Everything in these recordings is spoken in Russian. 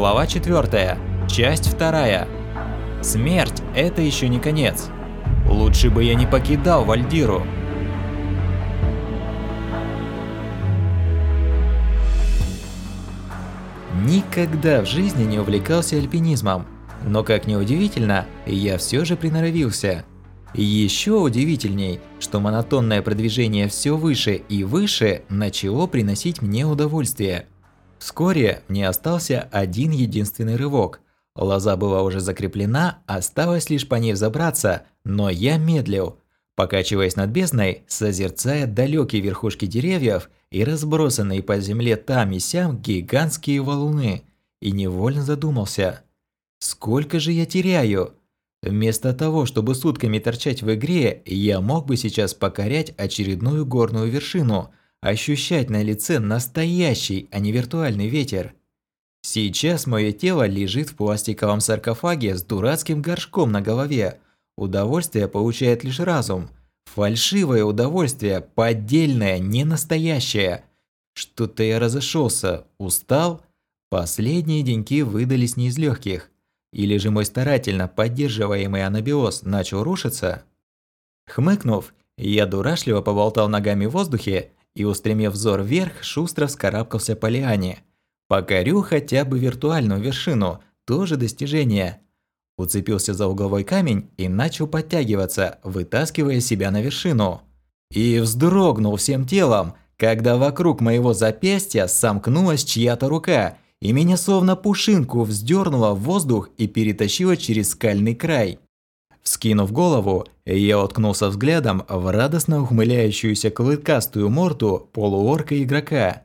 Глава 4. Часть 2. Смерть – это еще не конец. Лучше бы я не покидал Вальдиру. Никогда в жизни не увлекался альпинизмом, но как ни удивительно, я все же приноровился. Еще удивительней, что монотонное продвижение все выше и выше начало приносить мне удовольствие. Вскоре мне остался один единственный рывок. Лоза была уже закреплена, осталось лишь по ней взобраться, но я медлил, покачиваясь над бездной, созерцая далекие верхушки деревьев и разбросанные по земле там и сям гигантские валуны, и невольно задумался, сколько же я теряю? Вместо того, чтобы сутками торчать в игре, я мог бы сейчас покорять очередную горную вершину, ощущать на лице настоящий, а не виртуальный ветер. Сейчас мое тело лежит в пластиковом саркофаге с дурацким горшком на голове. Удовольствие получает лишь разум. Фальшивое удовольствие, поддельное, не настоящее. Что-то я разошелся, устал. Последние деньки выдались не из легких. Или же мой старательно поддерживаемый анабиоз начал рушиться? Хмыкнув, я дурашливо поболтал ногами в воздухе и, устремив взор вверх, шустро вскарабкался по лиане. Покорю хотя бы виртуальную вершину, тоже достижение. Уцепился за угловой камень и начал подтягиваться, вытаскивая себя на вершину. И вздрогнул всем телом, когда вокруг моего запястья сомкнулась чья-то рука – и меня словно пушинку вздернуло в воздух и перетащило через скальный край. Вскинув голову, я уткнулся взглядом в радостно ухмыляющуюся клыкастую морду полуорка игрока.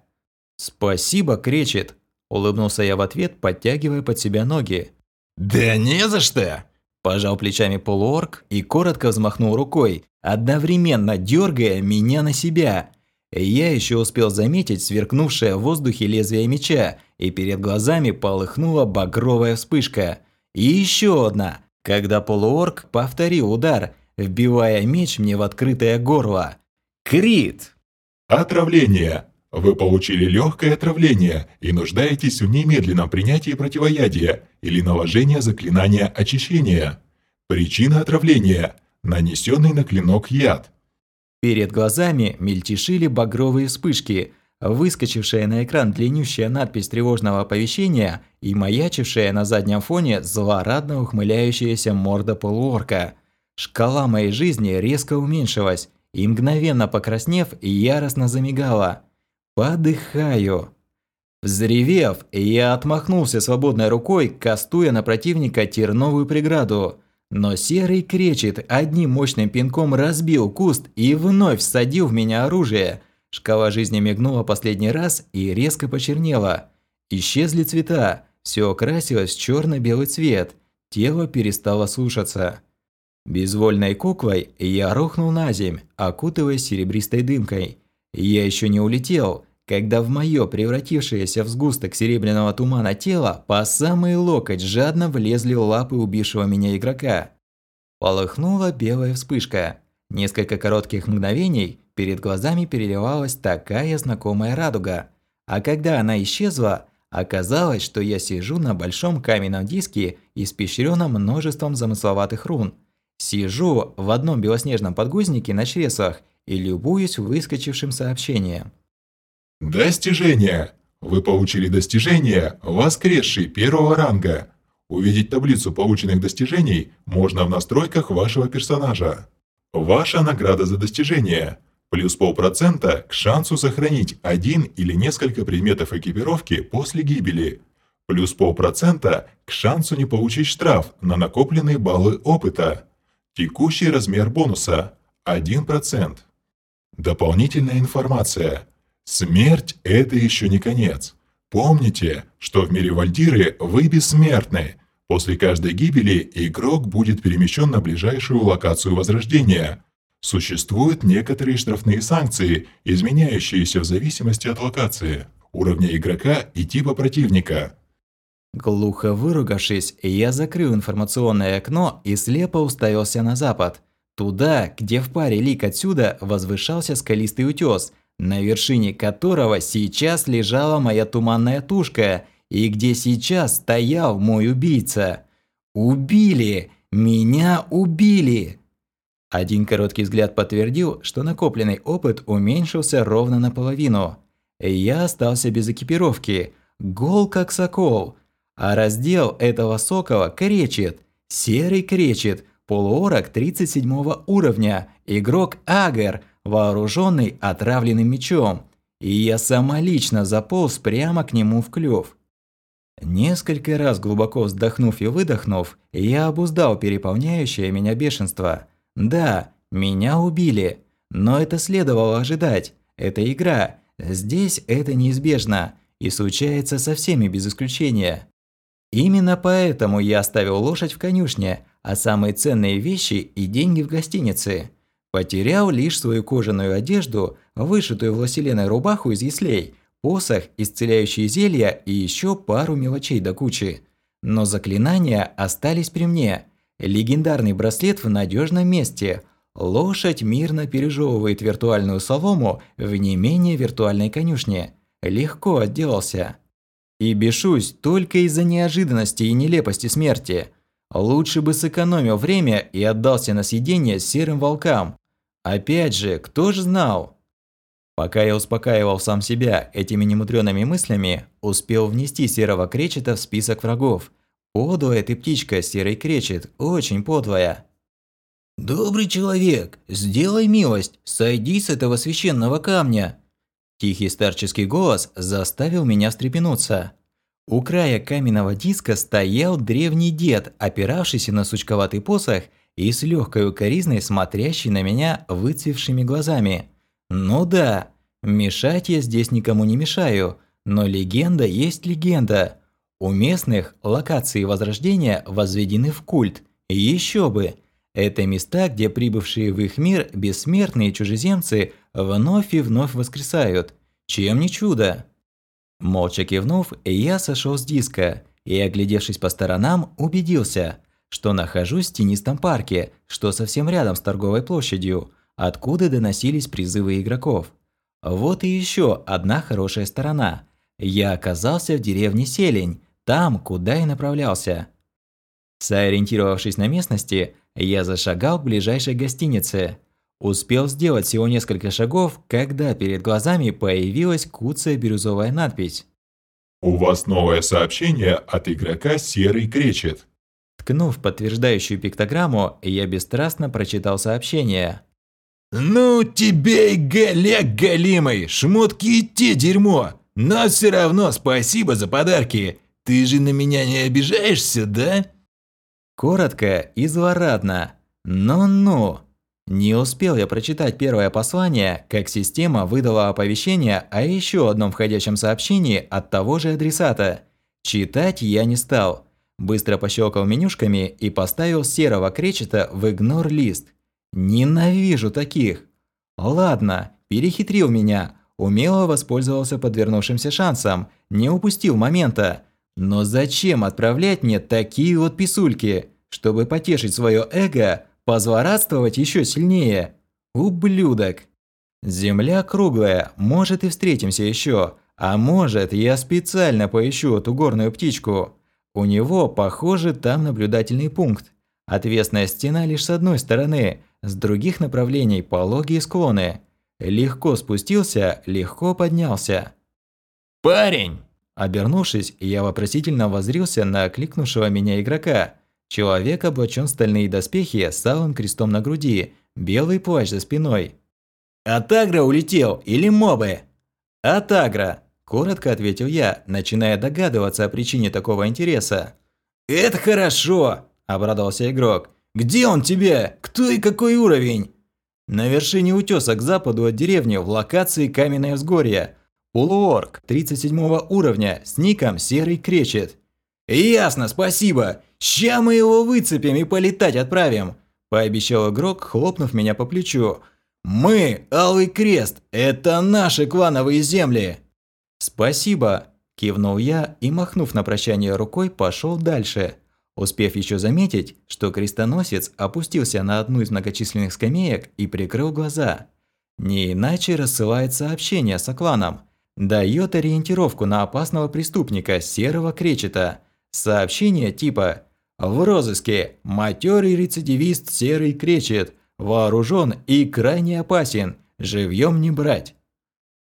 «Спасибо, кречет!» – улыбнулся я в ответ, подтягивая под себя ноги. «Да не за что!» – пожал плечами полуорк и коротко взмахнул рукой, одновременно дергая меня на себя. Я еще успел заметить сверкнувшее в воздухе лезвие меча, и перед глазами полыхнула багровая вспышка. И еще одна, когда полуорк повторил удар, вбивая меч мне в открытое горло. Крит! Отравление. Вы получили легкое отравление и нуждаетесь в немедленном принятии противоядия или наложения заклинания очищения. Причина отравления – нанесенный на клинок яд. Перед глазами мельтешили багровые вспышки, выскочившая на экран длиннющая надпись тревожного оповещения и маячившая на заднем фоне злорадно ухмыляющаяся морда полуорка. Шкала моей жизни резко уменьшилась, и мгновенно покраснев, яростно замигала. «Подыхаю!» Взревев, я отмахнулся свободной рукой, кастуя на противника терновую преграду. Но серый кречет одним мощным пинком разбил куст и вновь всадил в меня оружие. Шкала жизни мигнула последний раз и резко почернела. Исчезли цвета, все окрасилось в черно-белый цвет, тело перестало слушаться. Безвольной куклой я рухнул на земь, окутываясь серебристой дымкой. Я еще не улетел, когда в мое превратившееся в сгусток серебряного тумана тело по самый локоть жадно влезли лапы убившего меня игрока. Полыхнула белая вспышка. Несколько коротких мгновений перед глазами переливалась такая знакомая радуга. А когда она исчезла, оказалось, что я сижу на большом каменном диске, испещренном множеством замысловатых рун. Сижу в одном белоснежном подгузнике на чреслах и любуюсь выскочившим сообщением. Достижение! Вы получили достижение «Воскресший» первого ранга. Увидеть таблицу полученных достижений можно в настройках вашего персонажа. Ваша награда за достижение. Плюс полпроцента к шансу сохранить один или несколько предметов экипировки после гибели. Плюс полпроцента к шансу не получить штраф на накопленные баллы опыта. Текущий размер бонуса – 1%. Дополнительная информация – Смерть – это еще не конец. Помните, что в мире Вальдиры вы бессмертны. После каждой гибели игрок будет перемещен на ближайшую локацию возрождения. Существуют некоторые штрафные санкции, изменяющиеся в зависимости от локации, уровня игрока и типа противника. Глухо выругавшись, я закрыл информационное окно и слепо уставился на запад. Туда, где в паре лик отсюда возвышался скалистый утес – на вершине которого сейчас лежала моя туманная тушка, и где сейчас стоял мой убийца. Убили! Меня убили! Один короткий взгляд подтвердил, что накопленный опыт уменьшился ровно наполовину. Я остался без экипировки, гол как сокол. А раздел этого сокола кречет, серый кречет, полуорок 37 уровня, игрок Агер, вооруженный отравленным мечом. И я самолично заполз прямо к нему в клюв. Несколько раз глубоко вздохнув и выдохнув, я обуздал переполняющее меня бешенство. Да, меня убили, но это следовало ожидать. Это игра, здесь это неизбежно и случается со всеми без исключения. Именно поэтому я оставил лошадь в конюшне, а самые ценные вещи и деньги в гостинице. Потерял лишь свою кожаную одежду, вышитую власеленой рубаху из яслей – посох, исцеляющие зелья и еще пару мелочей до кучи. Но заклинания остались при мне. Легендарный браслет в надежном месте. Лошадь мирно пережевывает виртуальную солому в не менее виртуальной конюшне. Легко отделался. И бешусь только из-за неожиданности и нелепости смерти. Лучше бы сэкономил время и отдался на съедение серым волкам. Опять же, кто ж знал? Пока я успокаивал сам себя этими немудрёными мыслями, успел внести серого кречета в список врагов. Подлая ты птичка, серый кречет, очень подлая. «Добрый человек, сделай милость, сойди с этого священного камня!» Тихий старческий голос заставил меня встрепенуться. У края каменного диска стоял древний дед, опиравшийся на сучковатый посох и с легкой укоризной смотрящий на меня выцвевшими глазами. Ну да, мешать я здесь никому не мешаю, но легенда есть легенда. У местных локации Возрождения возведены в культ. Еще бы! Это места, где прибывшие в их мир бессмертные чужеземцы вновь и вновь воскресают. Чем не чудо? Молча кивнув, я сошел с диска и, оглядевшись по сторонам, убедился, что нахожусь в тенистом парке, что совсем рядом с торговой площадью – откуда доносились призывы игроков. Вот и еще одна хорошая сторона. Я оказался в деревне Селень, там, куда и направлялся. Сориентировавшись на местности, я зашагал к ближайшей гостинице. Успел сделать всего несколько шагов, когда перед глазами появилась куцая бирюзовая надпись. «У вас новое сообщение от игрока Серый Кречет». Ткнув подтверждающую пиктограмму, я бесстрастно прочитал сообщение. «Ну тебе и Галек Галимый, шмотки и те дерьмо! Но все равно спасибо за подарки! Ты же на меня не обижаешься, да?» Коротко и злорадно. Ну-ну. Не успел я прочитать первое послание, как система выдала оповещение о еще одном входящем сообщении от того же адресата. Читать я не стал. Быстро пощелкал менюшками и поставил серого кречета в игнор-лист. Ненавижу таких. Ладно, перехитрил меня, умело воспользовался подвернувшимся шансом, не упустил момента. Но зачем отправлять мне такие вот писульки, чтобы потешить свое эго, позлорадствовать еще сильнее? Ублюдок. Земля круглая, может и встретимся еще, а может я специально поищу эту горную птичку. У него, похоже, там наблюдательный пункт. Отвесная стена лишь с одной стороны, с других направлений пологие склоны. Легко спустился, легко поднялся. «Парень!» Обернувшись, я вопросительно возрился на окликнувшего меня игрока. Человек облачен стальные доспехи с алым крестом на груди, белый плащ за спиной. «Атагра улетел или мобы?» «Атагра», – коротко ответил я, начиная догадываться о причине такого интереса. «Это хорошо!» – обрадовался игрок. Где он тебе? Кто и какой уровень?» На вершине утеса к западу от деревни в локации Каменное взгорье. Полуорг 37 уровня с ником Серый Кречет. «Ясно, спасибо. Ща мы его выцепим и полетать отправим», – пообещал игрок, хлопнув меня по плечу. «Мы, Алый Крест, это наши клановые земли!» «Спасибо!» – кивнул я и, махнув на прощание рукой, пошел дальше успев еще заметить, что крестоносец опустился на одну из многочисленных скамеек и прикрыл глаза. Не иначе рассылает сообщение с окланом. Дает ориентировку на опасного преступника серого кречета. Сообщение типа «В розыске матерый рецидивист серый кречет, вооружен и крайне опасен, живьем не брать».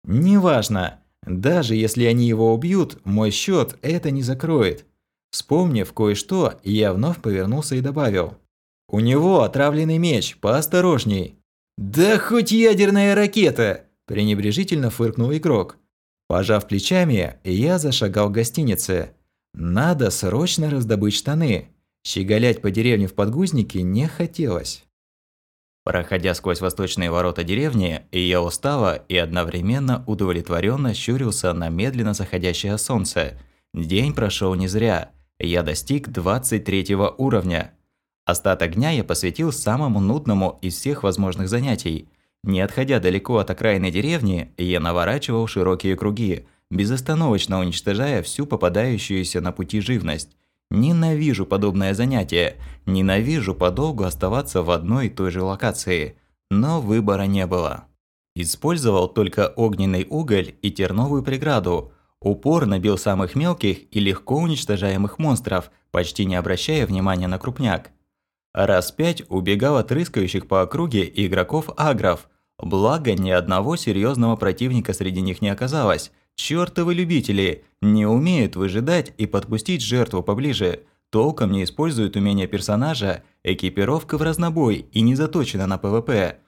Неважно, даже если они его убьют, мой счет это не закроет. Вспомнив кое-что, я вновь повернулся и добавил. «У него отравленный меч, поосторожней». «Да хоть ядерная ракета!» – пренебрежительно фыркнул игрок. Пожав плечами, я зашагал к гостинице. Надо срочно раздобыть штаны. Щеголять по деревне в подгузнике не хотелось. Проходя сквозь восточные ворота деревни, я устало и одновременно удовлетворенно щурился на медленно заходящее солнце. День прошел не зря. Я достиг 23 уровня. Остаток дня я посвятил самому нудному из всех возможных занятий. Не отходя далеко от окраины деревни, я наворачивал широкие круги, безостановочно уничтожая всю попадающуюся на пути живность. Ненавижу подобное занятие, ненавижу подолгу оставаться в одной и той же локации. Но выбора не было. Использовал только огненный уголь и терновую преграду. Упорно бил самых мелких и легко уничтожаемых монстров, почти не обращая внимания на крупняк. Раз пять убегал от рыскающих по округе игроков-агров, Благо, ни одного серьезного противника среди них не оказалось. Чёртовы любители не умеют выжидать и подпустить жертву поближе. Толком не используют умения персонажа, экипировка в разнобой и не заточена на ПВП.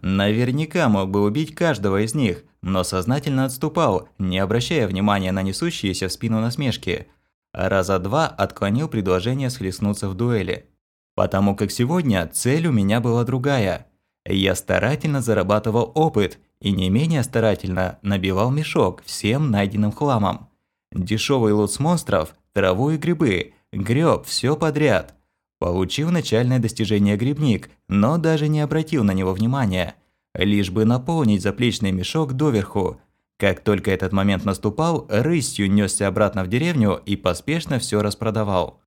Наверняка мог бы убить каждого из них, но сознательно отступал, не обращая внимания на несущиеся в спину насмешки. Раза два отклонил предложение схлестнуться в дуэли. Потому как сегодня цель у меня была другая – я старательно зарабатывал опыт и не менее старательно набивал мешок всем найденным хламом. Дешевый лут с монстров, траву и грибы, греб все подряд. Получил начальное достижение грибник, но даже не обратил на него внимания. Лишь бы наполнить заплечный мешок доверху. Как только этот момент наступал, рысью несся обратно в деревню и поспешно все распродавал.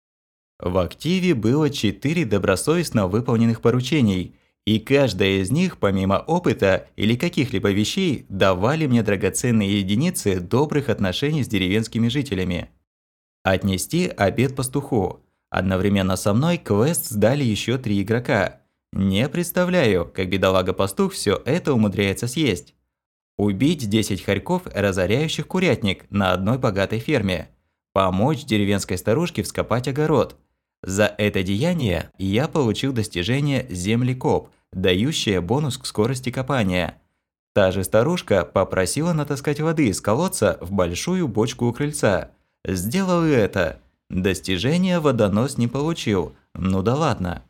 В активе было четыре добросовестно выполненных поручений – и каждая из них, помимо опыта или каких-либо вещей, давали мне драгоценные единицы добрых отношений с деревенскими жителями. Отнести обед пастуху. Одновременно со мной квест сдали еще три игрока. Не представляю, как бедолага-пастух все это умудряется съесть. Убить 10 хорьков, разоряющих курятник на одной богатой ферме. Помочь деревенской старушке вскопать огород. За это деяние я получил достижение «Землекоп», дающая бонус к скорости копания. Та же старушка попросила натаскать воды из колодца в большую бочку у крыльца. Сделал и это. Достижение водонос не получил. Ну да ладно.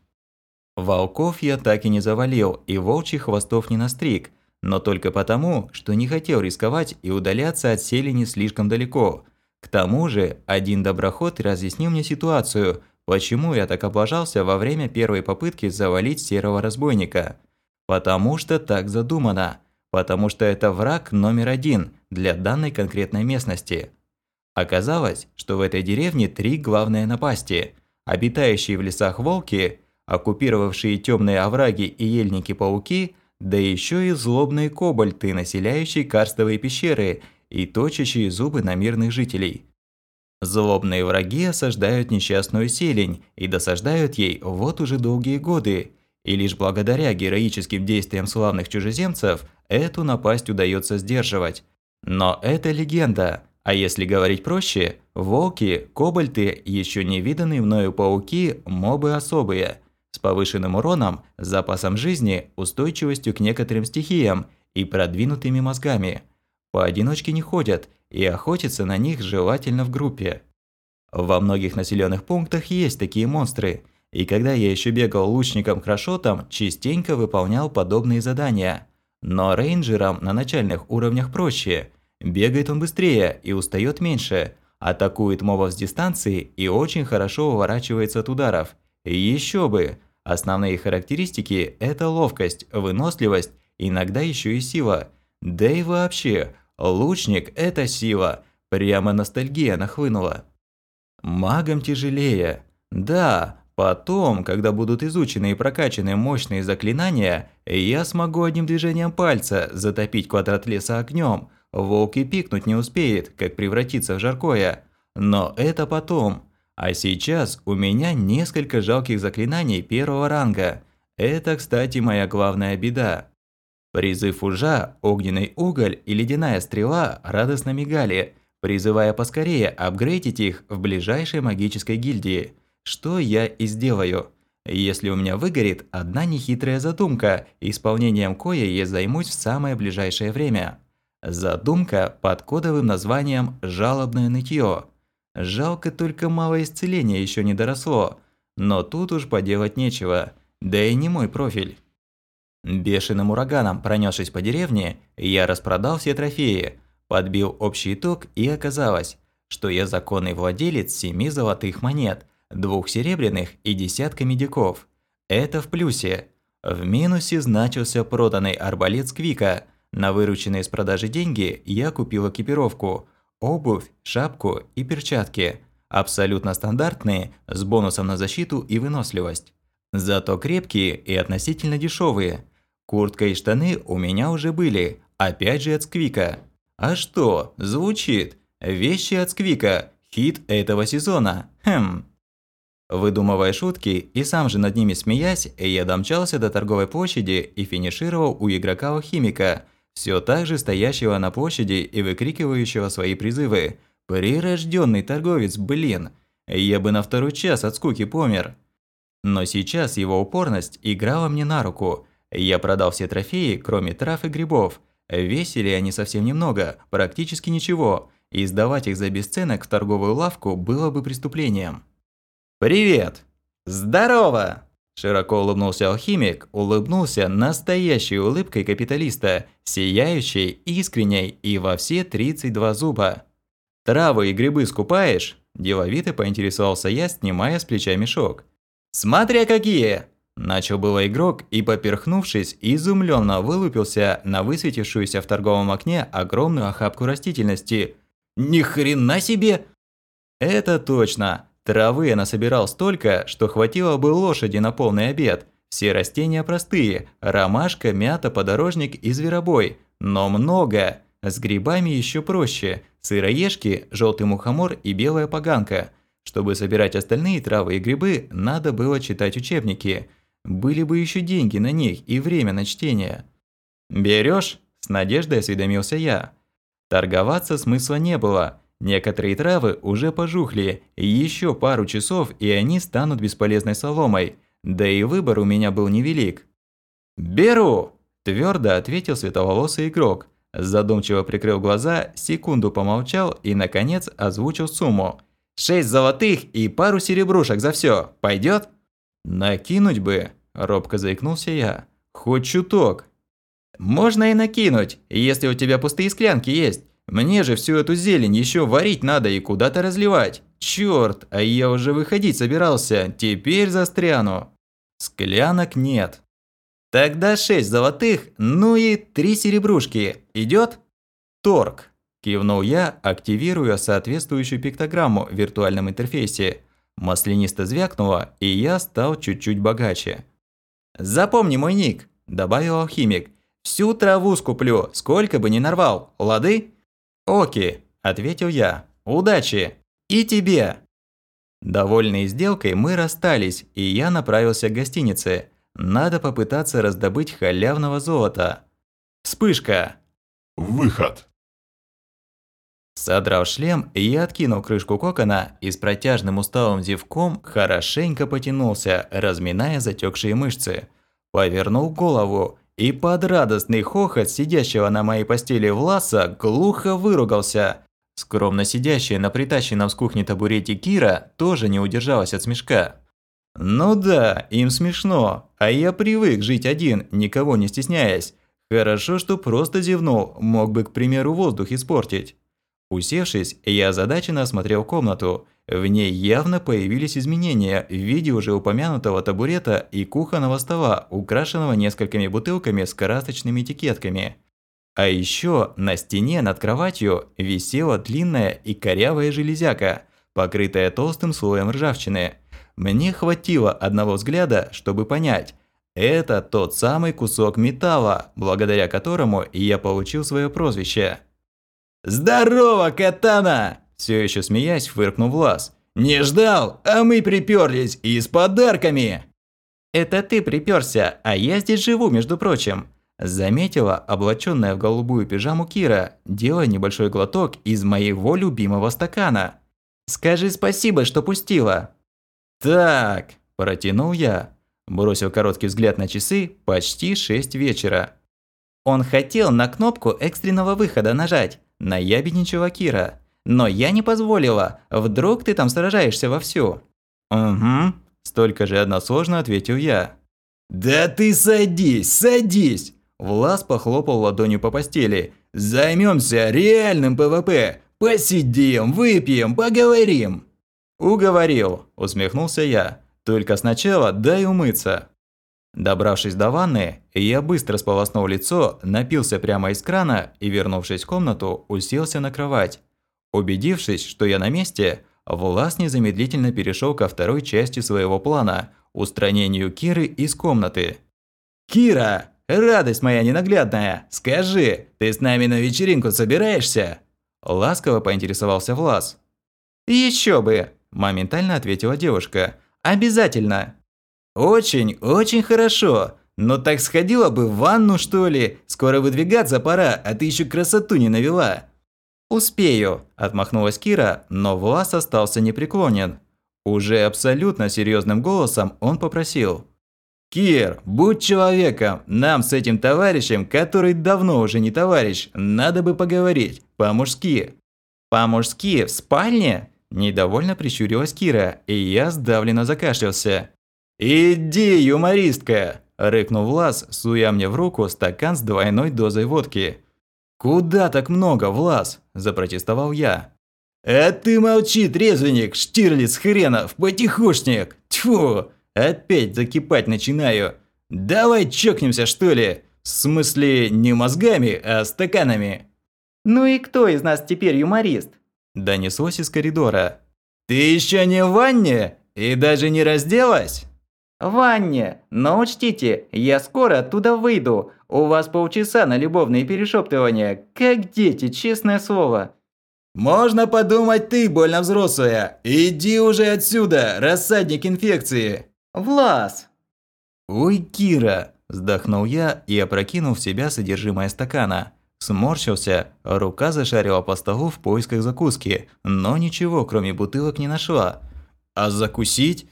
Волков я так и не завалил, и волчьих хвостов не настриг, но только потому, что не хотел рисковать и удаляться от селени слишком далеко. К тому же, один доброход разъяснил мне ситуацию, Почему я так облажался во время первой попытки завалить серого разбойника? Потому что так задумано. Потому что это враг номер один для данной конкретной местности. Оказалось, что в этой деревне три главные напасти. Обитающие в лесах волки, оккупировавшие темные овраги и ельники-пауки, да еще и злобные кобальты, населяющие карстовые пещеры и точащие зубы на мирных жителей – Злобные враги осаждают несчастную селень и досаждают ей вот уже долгие годы, и лишь благодаря героическим действиям славных чужеземцев эту напасть удается сдерживать. Но это легенда, а если говорить проще, волки, кобальты, еще не виданные мною пауки, мобы особые, с повышенным уроном, запасом жизни, устойчивостью к некоторым стихиям и продвинутыми мозгами. Поодиночке не ходят – и охотиться на них желательно в группе. Во многих населенных пунктах есть такие монстры, и когда я еще бегал лучником-крошотом, частенько выполнял подобные задания. Но рейнджерам на начальных уровнях проще. Бегает он быстрее и устает меньше, атакует мобов с дистанции и очень хорошо уворачивается от ударов. Еще бы! Основные характеристики – это ловкость, выносливость, иногда еще и сила. Да и вообще, Лучник – это сила. Прямо ностальгия нахлынула. Магам тяжелее. Да, потом, когда будут изучены и прокачаны мощные заклинания, я смогу одним движением пальца затопить квадрат леса огнем, волк и пикнуть не успеет, как превратиться в жаркое. Но это потом. А сейчас у меня несколько жалких заклинаний первого ранга. Это, кстати, моя главная беда. Призыв ужа, огненный уголь и ледяная стрела радостно мигали, призывая поскорее апгрейдить их в ближайшей магической гильдии. Что я и сделаю. Если у меня выгорит одна нехитрая задумка, исполнением коей я займусь в самое ближайшее время. Задумка под кодовым названием «Жалобное нытье». Жалко только мало исцеления еще не доросло, но тут уж поделать нечего, да и не мой профиль. Бешеным ураганом пронесшись по деревне, я распродал все трофеи, подбил общий итог и оказалось, что я законный владелец семи золотых монет, двух серебряных и десятка медиков. Это в плюсе. В минусе значился проданный арбалет Сквика. На вырученные с продажи деньги я купил экипировку, обувь, шапку и перчатки. Абсолютно стандартные, с бонусом на защиту и выносливость. Зато крепкие и относительно дешевые. Куртка и штаны у меня уже были, опять же от Сквика. А что, звучит. Вещи от Сквика. Хит этого сезона. Хм. Выдумывая шутки и сам же над ними смеясь, я домчался до торговой площади и финишировал у игрока-алхимика, все так же стоящего на площади и выкрикивающего свои призывы. Прирожденный торговец, блин! Я бы на второй час от скуки помер. Но сейчас его упорность играла мне на руку. Я продал все трофеи, кроме трав и грибов. Весили они совсем немного, практически ничего, и сдавать их за бесценок в торговую лавку было бы преступлением. «Привет!» «Здорово!» Широко улыбнулся алхимик, улыбнулся настоящей улыбкой капиталиста, сияющей, искренней и во все 32 зуба. «Травы и грибы скупаешь?» – деловито поинтересовался я, снимая с плеча мешок. «Смотря какие!» Начал было игрок и, поперхнувшись, изумленно вылупился на высветившуюся в торговом окне огромную охапку растительности. «Ни хрена себе!» «Это точно!» Травы я насобирал столько, что хватило бы лошади на полный обед. Все растения простые – ромашка, мята, подорожник и зверобой. Но много. С грибами еще проще. Сыроежки, желтый мухомор и белая поганка. Чтобы собирать остальные травы и грибы, надо было читать учебники. Были бы еще деньги на них и время на чтение. Берешь? С надеждой осведомился я. Торговаться смысла не было. Некоторые травы уже пожухли, еще пару часов и они станут бесполезной соломой. Да и выбор у меня был невелик. «Беру!» – твердо ответил светловолосый игрок. Задумчиво прикрыл глаза, секунду помолчал и, наконец, озвучил сумму. «Шесть золотых и пару серебрушек за все. Пойдет?» «Накинуть бы!» – робко заикнулся я. «Хоть чуток!» «Можно и накинуть, если у тебя пустые склянки есть. Мне же всю эту зелень еще варить надо и куда-то разливать. Черт, а я уже выходить собирался, теперь застряну. Склянок нет. Тогда шесть золотых, ну и три серебрушки. Идет? Торг. Кивнул я, активируя соответствующую пиктограмму в виртуальном интерфейсе. Маслянисто звякнуло, и я стал чуть-чуть богаче. «Запомни мой ник», – добавил алхимик. «Всю траву скуплю, сколько бы ни нарвал, лады?» «Оки», – ответил я. «Удачи! И тебе!» Довольные сделкой мы расстались, и я направился к гостинице. Надо попытаться раздобыть халявного золота. Вспышка! Выход! Содрав шлем, я откинул крышку кокона и с протяжным усталым зевком хорошенько потянулся, разминая затекшие мышцы. Повернул голову и под радостный хохот сидящего на моей постели Власа глухо выругался. Скромно сидящая на притащенном с кухни табурете Кира тоже не удержалась от смешка. Ну да, им смешно, а я привык жить один, никого не стесняясь. Хорошо, что просто зевнул, мог бы, к примеру, воздух испортить. Усевшись, я озадаченно осмотрел комнату – в ней явно появились изменения в виде уже упомянутого табурета и кухонного стола, украшенного несколькими бутылками с красочными этикетками. А еще на стене над кроватью висела длинная и корявая железяка, покрытая толстым слоем ржавчины. Мне хватило одного взгляда, чтобы понять, это тот самый кусок металла, благодаря которому я получил свое прозвище. «Здорово, Катана!» Все еще смеясь, фыркнул Влас. «Не ждал, а мы приперлись и с подарками!» «Это ты приперся, а я здесь живу, между прочим», заметила облаченная в голубую пижаму Кира, делая небольшой глоток из моего любимого стакана. «Скажи спасибо, что пустила». «Так», – протянул я, бросил короткий взгляд на часы, почти 6 вечера. Он хотел на кнопку экстренного выхода нажать, наябедничала Кира. Но я не позволила, вдруг ты там сражаешься вовсю. «Угу», – столь же односложно ответил я. «Да ты садись, садись!» Влас похлопал ладонью по постели. Займемся реальным ПВП. Посидим, выпьем, поговорим!» «Уговорил», – усмехнулся я. «Только сначала дай умыться». Добравшись до ванны, я быстро сполоснул лицо, напился прямо из крана и, вернувшись в комнату, уселся на кровать. Убедившись, что я на месте, Влас незамедлительно перешел ко второй части своего плана – устранению Киры из комнаты. «Кира, радость моя ненаглядная, скажи, ты с нами на вечеринку собираешься?» Ласково поинтересовался Влас. «Еще бы!» – моментально ответила девушка. «Обязательно!» «Очень, очень хорошо. Но так сходила бы в ванну, что ли? Скоро выдвигаться пора, а ты еще красоту не навела». «Успею», – отмахнулась Кира, но Влас остался непреклонен. Уже абсолютно серьезным голосом он попросил. «Кир, будь человеком, нам с этим товарищем, который давно уже не товарищ, надо бы поговорить, по-мужски». «По-мужски, в спальне?» – недовольно прищурилась Кира, и я сдавленно закашлялся. «Иди, юмористка!» – рыкнул Влас, суя мне в руку стакан с двойной дозой водки. «Куда так много, Влас?» – запротестовал я. «А ты молчи, трезвенник, штирлиц хренов, потихушник! Тьфу! Опять закипать начинаю! Давай чокнемся, что ли? В смысле, не мозгами, а стаканами!» «Ну и кто из нас теперь юморист?» – донеслось из коридора. «Ты еще не в ванне? И даже не разделась?» «В ванне! Но учтите, я скоро оттуда выйду. У вас полчаса на любовные перешептывания. Как дети, честное слово». «Можно подумать, ты больно взрослая. Иди уже отсюда, рассадник инфекции». «Влас!» «Ой, Кира!» – вздохнул я и опрокинул в себя содержимое стакана. Сморщился, рука зашарила по столу в поисках закуски, но ничего, кроме бутылок, не нашла. «А закусить?»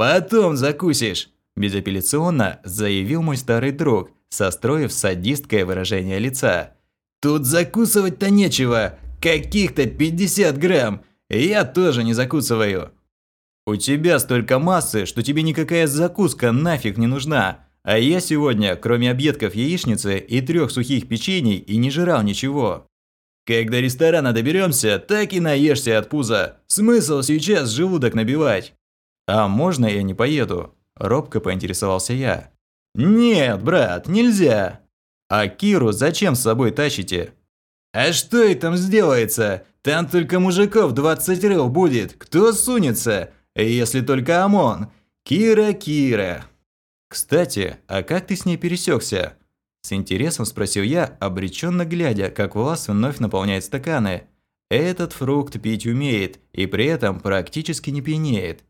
«Потом закусишь!» – безапелляционно заявил мой старый друг, состроив садистское выражение лица. «Тут закусывать-то нечего! Каких-то 50 грамм! Я тоже не закусываю!» «У тебя столько массы, что тебе никакая закуска нафиг не нужна!» А я сегодня, кроме объедков яичницы и трех сухих печений, и не жрал ничего. Когда ресторана доберемся, так и наешься от пуза. Смысл сейчас желудок набивать. «А можно я не поеду?» – робко поинтересовался я. «Нет, брат, нельзя!» «А Киру зачем с собой тащите?» «А что и там сделается? Там только мужиков 20 рыл будет. Кто сунется? Если только ОМОН. Кира, Кира!» «Кстати, а как ты с ней пересекся? С интересом спросил я, обреченно глядя, как Влас вновь наполняет стаканы. Этот фрукт пить умеет и при этом практически не пьянеет.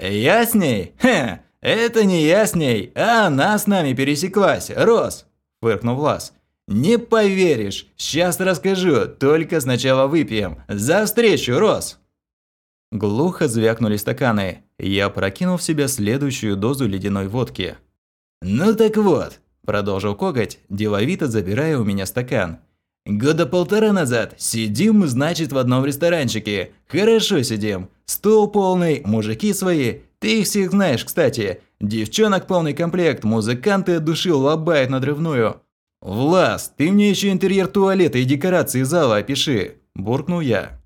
«Я с ней? Хе, это не я с ней, а она с нами пересеклась, Рос!» – фыркнул Влас. «Не поверишь, сейчас расскажу, только сначала выпьем. За встречу, Рос!» Глухо звякнули стаканы. Я прокинул в себя следующую дозу ледяной водки. «Ну так вот», – продолжил коготь, деловито забирая у меня стакан. Года полтора назад сидим значит, в одном ресторанчике. Хорошо сидим. Стол полный, мужики свои. Ты их всех знаешь, кстати. Девчонок полный комплект, музыканты от души лобают надрывную. «Влас, ты мне еще интерьер туалета и декорации зала опиши», – буркнул я.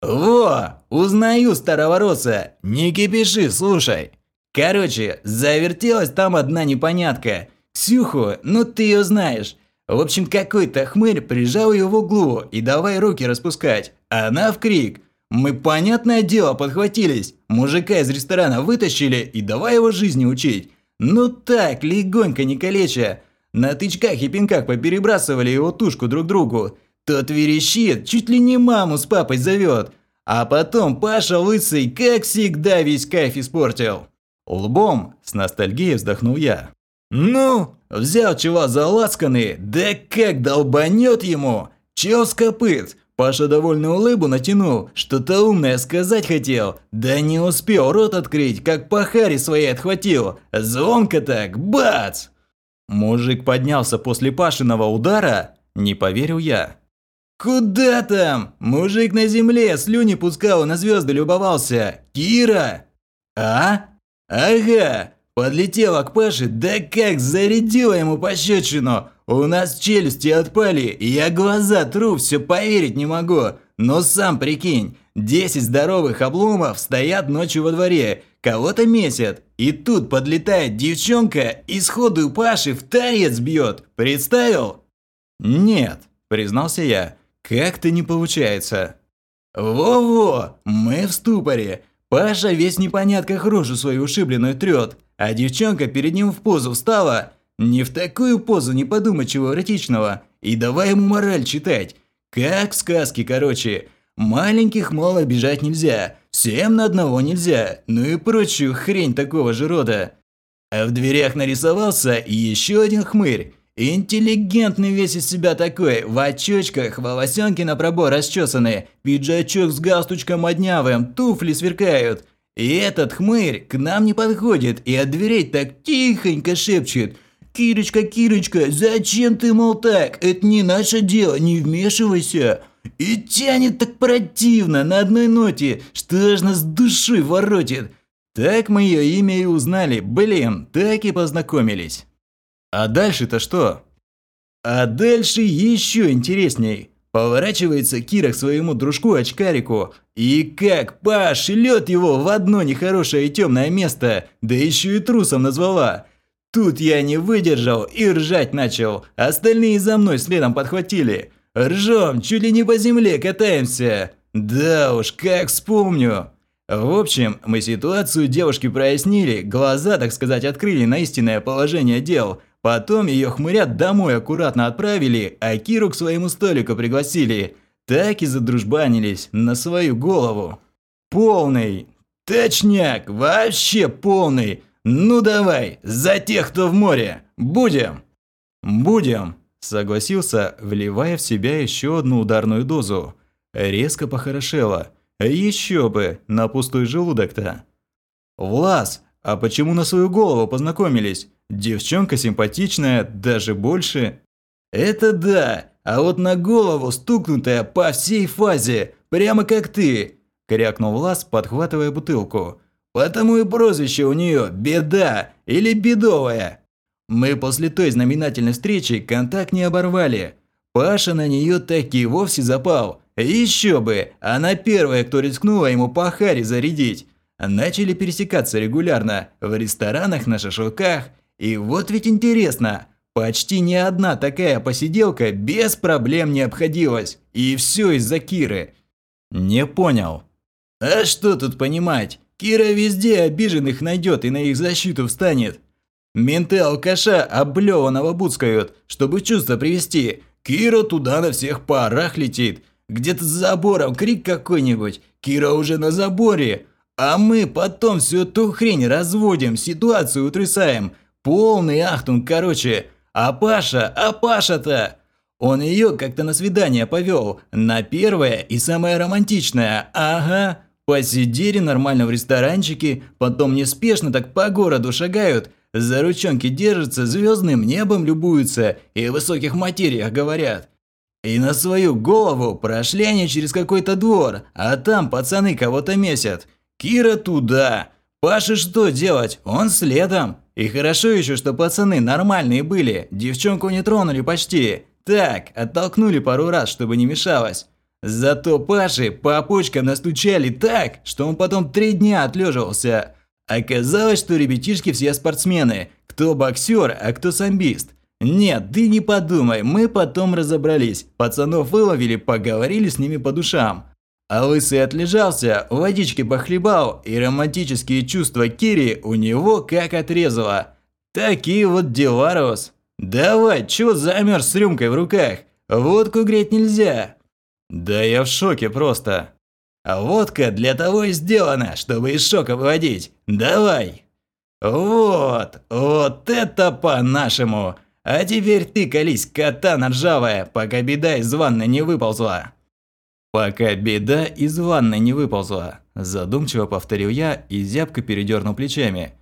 «Во! Узнаю старого роса! Не кипиши, слушай! Короче, завертелась там одна непонятка. Ксюху, ну ты ее знаешь. В общем, какой-то хмырь прижал ее в углу и давай руки распускать. Она в крик. Мы, понятное дело, подхватились. Мужика из ресторана вытащили и давай его жизни учить. Ну так, легонько не калеча. На тычках и пинках поперебрасывали его тушку друг другу. Тот верещит, чуть ли не маму с папой зовет. А потом Паша лысый, как всегда, весь кайф испортил. Лбом с ностальгией вздохнул я. Ну, взял чего за ласканы, да как долбанет ему. Чел с копыт. Паша довольно улыбу натянул, что-то умное сказать хотел. Да не успел рот открыть, как по харе своей отхватил. Звонко так, бац! Мужик поднялся после Пашиного удара? Не поверил я. «Куда там? Мужик на земле слюни пускал на звезды любовался. Кира!» «А? Ага!» Подлетела к Паше, да как зарядила ему пощечину. У нас челюсти отпали, я глаза тру, все поверить не могу. Но сам прикинь, 10 здоровых обломов стоят ночью во дворе, кого-то месят. И тут подлетает девчонка и сходу Паши в торец бьет. Представил? Нет, признался я. Как-то не получается. Во-во, мы в ступоре. Паша весь в непонятках рожу свою ушибленную трёт, а девчонка перед ним в позу встала. Не в такую позу не подумать чего эротичного. И давай ему мораль читать. Как в сказке, короче. Маленьких, мол, обижать нельзя. Всем на одного нельзя. Ну и прочую хрень такого же рода. А в дверях нарисовался еще один хмырь. Интеллигентный весь из себя такой, в очочках, волосенки на пробор расчесаны, пиджачок с галстучком моднявым, туфли сверкают. И этот хмырь к нам не подходит и от дверей так тихонько шепчет. «Кирочка, Кирочка, зачем ты, мол, так? Это не наше дело, не вмешивайся!» И тянет так противно на одной ноте, что аж нас душой воротит. Так мы ее имя и узнали, блин, так и познакомились. А дальше-то что? А дальше еще интересней. Поворачивается Кира к своему дружку-очкарику, и как пошлет его в одно нехорошее и темное место, да еще и трусом назвала. Тут я не выдержал и ржать начал, остальные за мной следом подхватили. Ржем, чуть ли не по земле катаемся. Да уж, как вспомню. В общем, мы ситуацию девушки прояснили, глаза, так сказать, открыли на истинное положение дел – Потом ее хмырят домой аккуратно отправили, а Киру к своему столику пригласили. Так и задружбанились на свою голову. Полный. Точняк, вообще полный. Ну давай, за тех, кто в море. Будем? Будем, согласился, вливая в себя еще одну ударную дозу. Резко похорошело. Еще бы, на пустой желудок-то. Влас, а почему на свою голову познакомились? Девчонка симпатичная, даже больше. Это да, а вот на голову стукнутая по всей фазе, прямо как ты, крякнул Влас, подхватывая бутылку. Потому и прозвище у нее «Беда» или «Бедовая». Мы после той знаменательной встречи контакт не оборвали. Паша на нее таки вовсе запал. Еще бы, она первая, кто рискнула ему по харе зарядить. Начали пересекаться регулярно в ресторанах, на шашлыках. И вот ведь интересно, почти ни одна такая посиделка без проблем не обходилась. И все из-за Киры. Не понял. А что тут понимать? Кира везде обиженных найдет и на их защиту встанет. Менты алкаша облеванного буцкают, чтобы чувство привести. Кира туда на всех парах летит. Где-то за забором крик какой-нибудь. Кира уже на заборе. А мы потом всю эту хрень разводим, ситуацию утрясаем. Полный ахтунг, короче. А Паша, а Паша-то... Он ее как-то на свидание повел. На первое и самое романтичное. Ага. Посидели нормально в ресторанчике, потом неспешно так по городу шагают, за ручонки держатся, звездным небом любуются и о высоких материях говорят. И на свою голову прошли они через какой-то двор, а там пацаны кого-то месят. Кира туда. Паше что делать? Он следом. И хорошо еще, что пацаны нормальные были. Девчонку не тронули почти. Так, оттолкнули пару раз, чтобы не мешалось. Зато Паше по почкам настучали так, что он потом три дня отлеживался. Оказалось, что ребятишки все спортсмены. Кто боксер, а кто самбист. Нет, ты не подумай, мы потом разобрались. Пацанов выловили, поговорили с ними по душам. А лысый отлежался, водички похлебал, и романтические чувства Кири у него как отрезало. Такие вот дела, Рос. Давай, чё замерз с рюмкой в руках? Водку греть нельзя. Да я в шоке просто. А водка для того и сделана, чтобы из шока выводить. Давай. Вот, вот это по-нашему. А теперь ты колись, катана ржавая, пока беда из ванны не выползла. Пока беда из ванны не выползла. Задумчиво повторил я и зябко передернул плечами.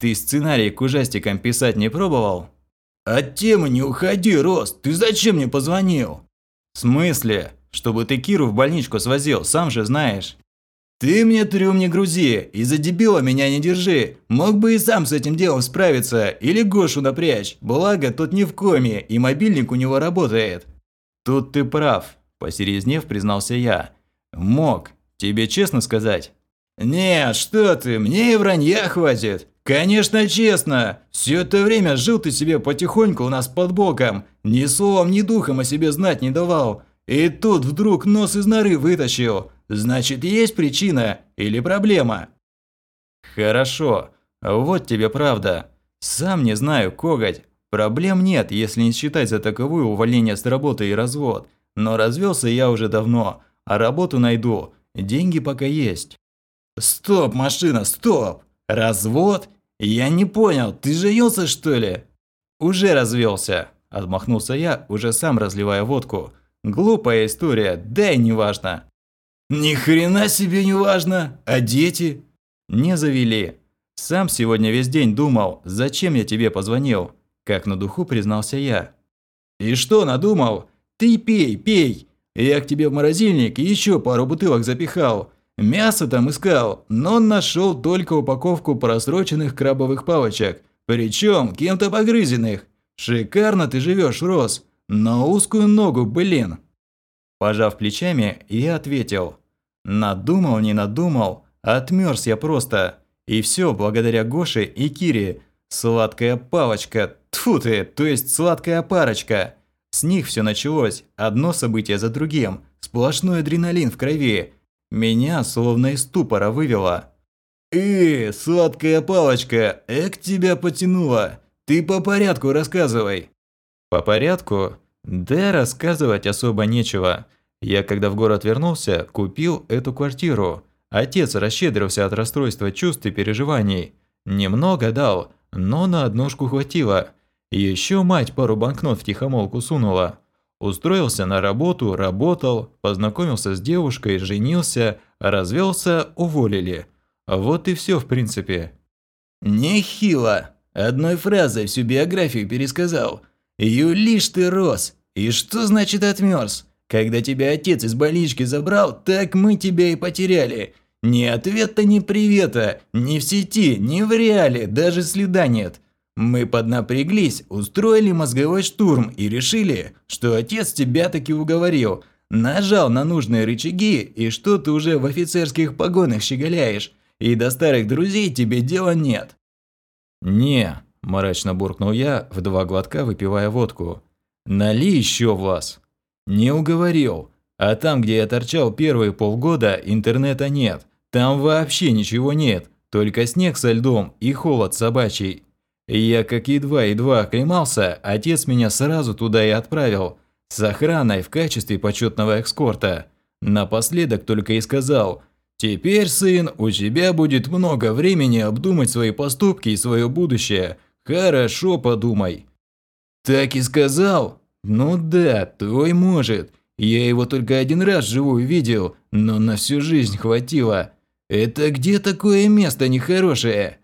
Ты сценарий к ужастикам писать не пробовал? От темы не уходи, Рост, ты зачем мне позвонил? В смысле? Чтобы ты Киру в больничку свозил, сам же знаешь. Ты мне трюм не грузи, и за дебила меня не держи. Мог бы и сам с этим делом справиться, или Гошу напрячь. Благо, тот не в коме, и мобильник у него работает. Тут ты прав, посерьезнев признался я. Мог, тебе честно сказать? «Не, что ты, мне и вранья хватит. Конечно, честно. Все это время жил ты себе потихоньку у нас под боком. Ни словом, ни духом о себе знать не давал. И тут вдруг нос из норы вытащил. Значит, есть причина или проблема?» «Хорошо. Вот тебе правда. Сам не знаю, коготь. Проблем нет, если не считать за таковую увольнение с работы и развод. Но развелся я уже давно, а работу найду. Деньги пока есть». «Стоп, машина, стоп! Развод? Я не понял, ты женился что ли?» «Уже развелся», – отмахнулся я, уже сам разливая водку. «Глупая история, да и неважно». «Ни хрена себе не важно! А дети?» «Не завели. Сам сегодня весь день думал, зачем я тебе позвонил?» Как на духу признался я. «И что надумал? Ты пей, пей! Я к тебе в морозильник еще пару бутылок запихал. Мясо там искал, но нашел только упаковку просроченных крабовых палочек, причем кем-то погрызенных. Шикарно ты живешь, Рос, на узкую ногу, блин. Пожав плечами, я ответил. Надумал, не надумал, отмерз я просто. И все благодаря Гоше и Кире. Сладкая палочка, тьфу ты, то есть сладкая парочка. С них все началось, одно событие за другим, сплошной адреналин в крови. Меня словно из ступора вывело. «Э, сладкая палочка, эк тебя потянула. Ты по порядку рассказывай». «По порядку? Да рассказывать особо нечего. Я, когда в город вернулся, купил эту квартиру. Отец расщедрился от расстройства чувств и переживаний. Немного дал, но на однушку хватило. Еще мать пару банкнот в тихомолку сунула. Устроился на работу, работал, познакомился с девушкой, женился, развелся, уволили. Вот и все в принципе. Нехило. Одной фразой всю биографию пересказал. Юлиш ты рос. И что значит отмерз? Когда тебя отец из больнички забрал, так мы тебя и потеряли. Ни ответа, ни привета, ни в сети, ни в реале, даже следа нет. Мы поднапряглись, устроили мозговой штурм и решили, что отец тебя таки уговорил. Нажал на нужные рычаги, и что ты уже в офицерских погонах щеголяешь, и до старых друзей тебе дела нет. «Не», – мрачно буркнул я, в два глотка выпивая водку. «Нали еще вас». «Не уговорил. А там, где я торчал первые полгода, интернета нет. Там вообще ничего нет, только снег со льдом и холод собачий. Я как едва-едва оклемался, отец меня сразу туда и отправил, с охраной в качестве почетного экскорта. Напоследок только и сказал, «Теперь, сын, у тебя будет много времени обдумать свои поступки и свое будущее. Хорошо подумай». «Так и сказал?» «Ну да, той может. Я его только один раз живую видел, но на всю жизнь хватило. Это где такое место нехорошее?»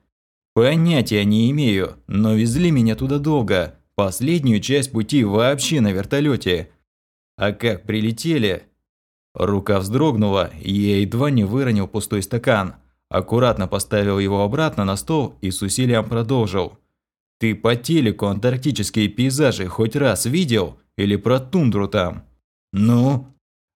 Понятия не имею, но везли меня туда долго. Последнюю часть пути вообще на вертолете. А как прилетели? Рука вздрогнула, и я едва не выронил пустой стакан. Аккуратно поставил его обратно на стол и с усилием продолжил. Ты по телеку антарктические пейзажи хоть раз видел? Или про тундру там? Ну?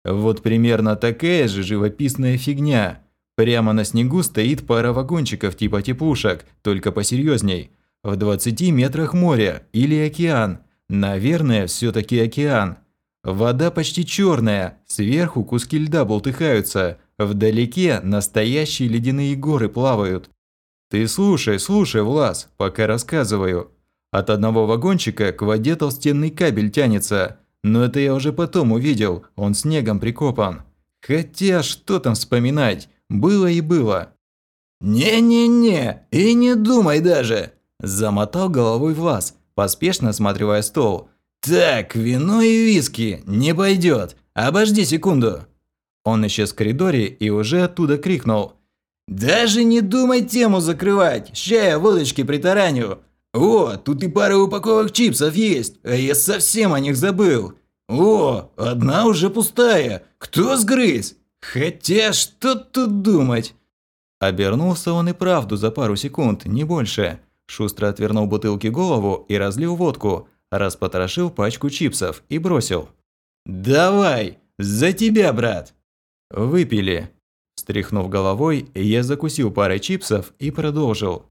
Вот примерно такая же живописная фигня. Прямо на снегу стоит пара вагончиков типа теплушек, только посерьезней. В 20 метрах море или океан. Наверное, все таки океан. Вода почти черная, сверху куски льда болтыхаются, вдалеке настоящие ледяные горы плавают. Ты слушай, слушай, Влас, пока рассказываю. От одного вагончика к воде толстенный кабель тянется. Но это я уже потом увидел, он снегом прикопан. Хотя, что там вспоминать, было и было. «Не-не-не, и не думай даже!» Замотал головой Влас, поспешно осматривая стол. «Так, вино и виски, не пойдет. Обожди секунду!» Он исчез в коридоре и уже оттуда крикнул. «Даже не думай тему закрывать, ща я водочки притараню. О, тут и пара упаковок чипсов есть, а я совсем о них забыл. О, одна уже пустая, кто сгрыз? Хотя, что тут думать?» Обернулся он и правду за пару секунд, не больше. Шустро отвернул бутылки голову и разлил водку, распотрошил пачку чипсов и бросил. «Давай, за тебя, брат!» Выпили. Стряхнув головой, я закусил парой чипсов и продолжил.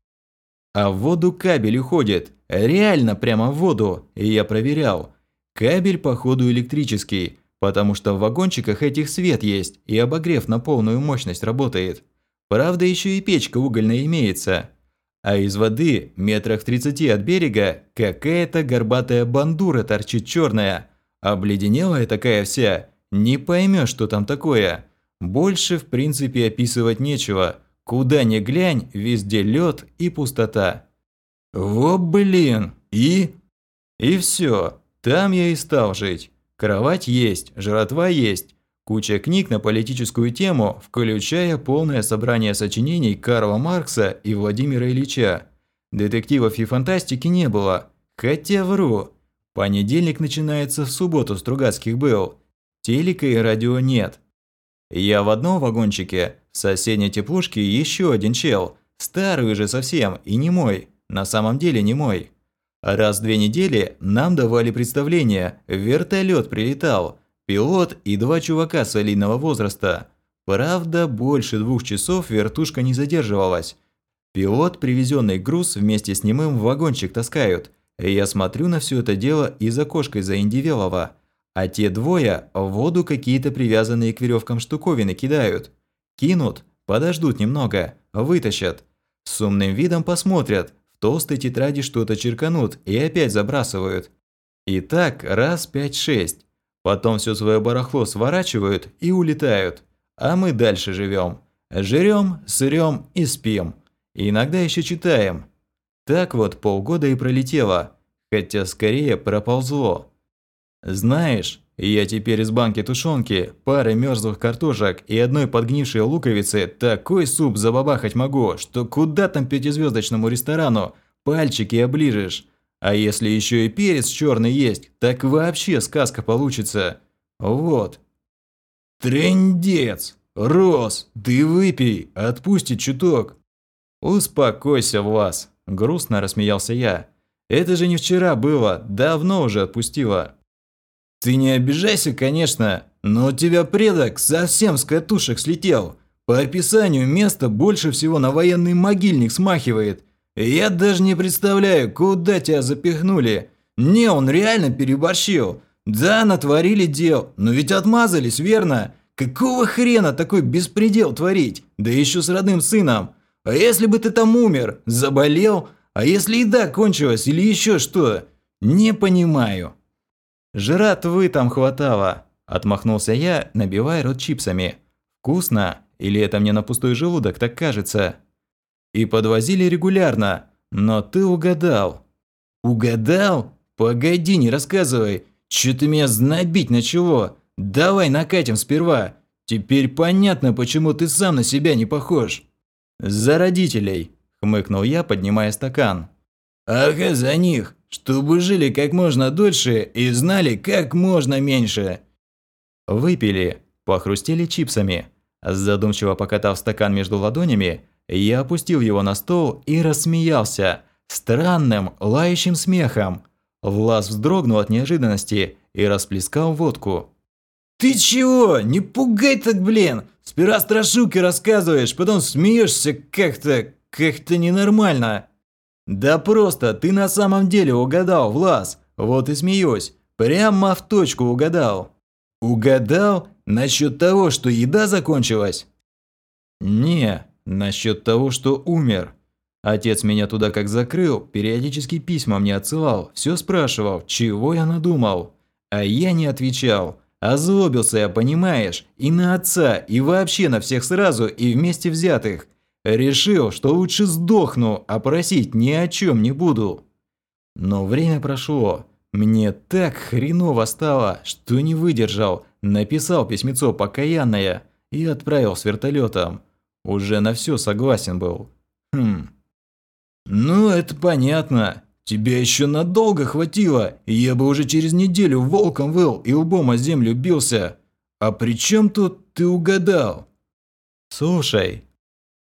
А в воду кабель уходит. Реально прямо в воду. Я проверял. Кабель, походу, электрический, потому что в вагончиках этих свет есть, и обогрев на полную мощность работает. Правда, еще и печка угольная имеется. А из воды, метрах в 30 от берега, какая-то горбатая бандура торчит черная. Обледенелая такая вся, не поймешь, что там такое. Больше, в принципе, описывать нечего. Куда ни глянь, везде лед и пустота. Во блин! И? И все. Там я и стал жить. Кровать есть, жратва есть. Куча книг на политическую тему, включая полное собрание сочинений Карла Маркса и Владимира Ильича. Детективов и фантастики не было. Хотя вру. Понедельник начинается в субботу Стругацких был. Телека и радио нет. Я в одном вагончике, в соседней теплушке еще один чел. Старый уже совсем и не мой. На самом деле не мой. Раз в две недели нам давали представление, вертолет прилетал. Пилот и два чувака солидного возраста. Правда, больше двух часов вертушка не задерживалась. Пилот привезенный груз вместе с немым в вагончик таскают. Я смотрю на все это дело из окошка заиндивелого. А те двое в воду какие-то привязанные к веревкам штуковины кидают. Кинут, подождут немного, вытащат. С умным видом посмотрят, в толстой тетради что-то черканут и опять забрасывают. И так раз пять-шесть. Потом все свое барахло сворачивают и улетают. А мы дальше живем. Жрем, сырем и спим. И иногда еще читаем. Так вот полгода и пролетело. Хотя скорее проползло. Знаешь, я теперь из банки тушенки, пары мёрзлых картошек и одной подгнившей луковицы такой суп забабахать могу, что куда там пятизвездочному ресторану пальчики оближешь. А если еще и перец черный есть, так вообще сказка получится. Вот. Трендец! Рос, ты выпей, отпусти чуток. Успокойся, Влас, грустно рассмеялся я. Это же не вчера было, давно уже отпустила. Ты не обижайся, конечно, но у тебя предок совсем с катушек слетел. По описанию место больше всего на военный могильник смахивает. Я даже не представляю, куда тебя запихнули. Не, он реально переборщил. Да, натворили дел, но ведь отмазались, верно? Какого хрена такой беспредел творить? Да еще с родным сыном. А если бы ты там умер, заболел? А если еда кончилась или еще что? Не понимаю. «Жратвы там хватало», – отмахнулся я, набивая рот чипсами. «Вкусно? Или это мне на пустой желудок так кажется?» «И подвозили регулярно, но ты угадал». «Угадал? Погоди, не рассказывай. Чё ты меня знобить начало? Давай накатим сперва. Теперь понятно, почему ты сам на себя не похож». «За родителей», – хмыкнул я, поднимая стакан. «Ага, за них чтобы жили как можно дольше и знали как можно меньше. Выпили, похрустели чипсами. Задумчиво покатав стакан между ладонями, я опустил его на стол и рассмеялся странным, лающим смехом. Влас вздрогнул от неожиданности и расплескал водку. «Ты чего? Не пугай так, блин! Сперва страшилки рассказываешь, потом смеешься как-то... как-то ненормально!» «Да просто ты на самом деле угадал, Влас, вот и смеюсь. Прямо в точку угадал». «Угадал? Насчет того, что еда закончилась?» «Не, насчет того, что умер. Отец меня туда как закрыл, периодически письма мне отсылал, все спрашивал, чего я надумал. А я не отвечал. Озлобился я, понимаешь, и на отца, и вообще на всех сразу, и вместе взятых. Решил, что лучше сдохну, а просить ни о чем не буду. Но время прошло. Мне так хреново стало, что не выдержал. Написал письмецо покаянное и отправил с вертолетом. Уже на все согласен был. Хм. Ну, это понятно. Тебя еще надолго хватило, я бы уже через неделю волком выл и лбом о землю бился. А при чем тут ты угадал? Слушай,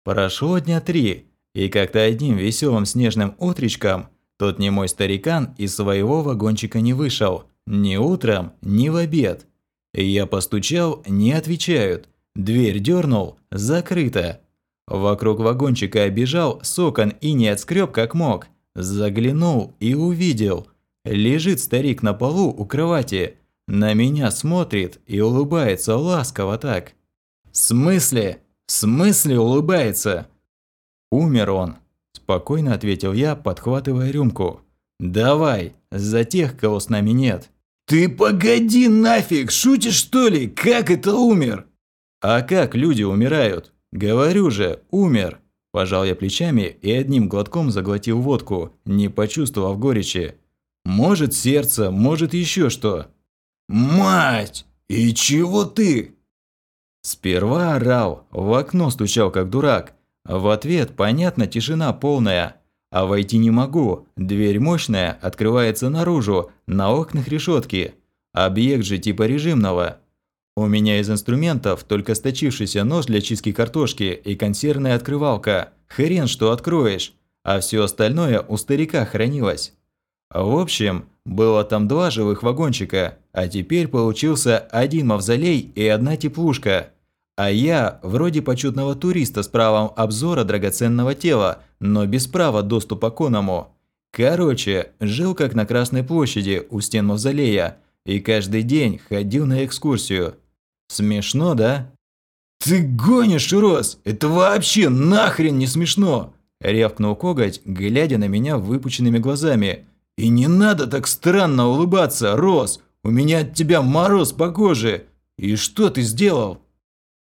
прошло дня три, и как-то одним веселым снежным утречком тот немой старикан из своего вагончика не вышел. Ни утром, ни в обед. Я постучал, не отвечают. Дверь дернул, закрыто. Вокруг вагончика обежал, сокон и не отскреб как мог. Заглянул и увидел. Лежит старик на полу у кровати. На меня смотрит и улыбается ласково так. «В смысле? В смысле улыбается?» «Умер он», – спокойно ответил я, подхватывая рюмку. «Давай, за тех, кого с нами нет». «Ты погоди нафиг, шутишь что ли? Как это умер?» «А как люди умирают? Говорю же, умер!» Пожал я плечами и одним глотком заглотил водку, не почувствовав горечи. «Может сердце, может еще что». «Мать! И чего ты?» Сперва орал, в окно стучал как дурак. В ответ, понятно, тишина полная. А войти не могу, дверь мощная, открывается наружу, на окнах решетки. Объект же типа режимного. У меня из инструментов только сточившийся нож для чистки картошки и консервная открывалка. Хрен что откроешь. А все остальное у старика хранилось. В общем, было там два живых вагончика, а теперь получился один мавзолей и одна теплушка. А я вроде почетного туриста с правом обзора драгоценного тела, но без права доступа к оному. Короче, жил как на Красной площади у стен мавзолея и каждый день ходил на экскурсию. Смешно, да? «Ты гонишь, Рос! Это вообще нахрен не смешно!» Рявкнул коготь, глядя на меня выпученными глазами. «И не надо так странно улыбаться, Рос! У меня от тебя мороз по коже! И что ты сделал?»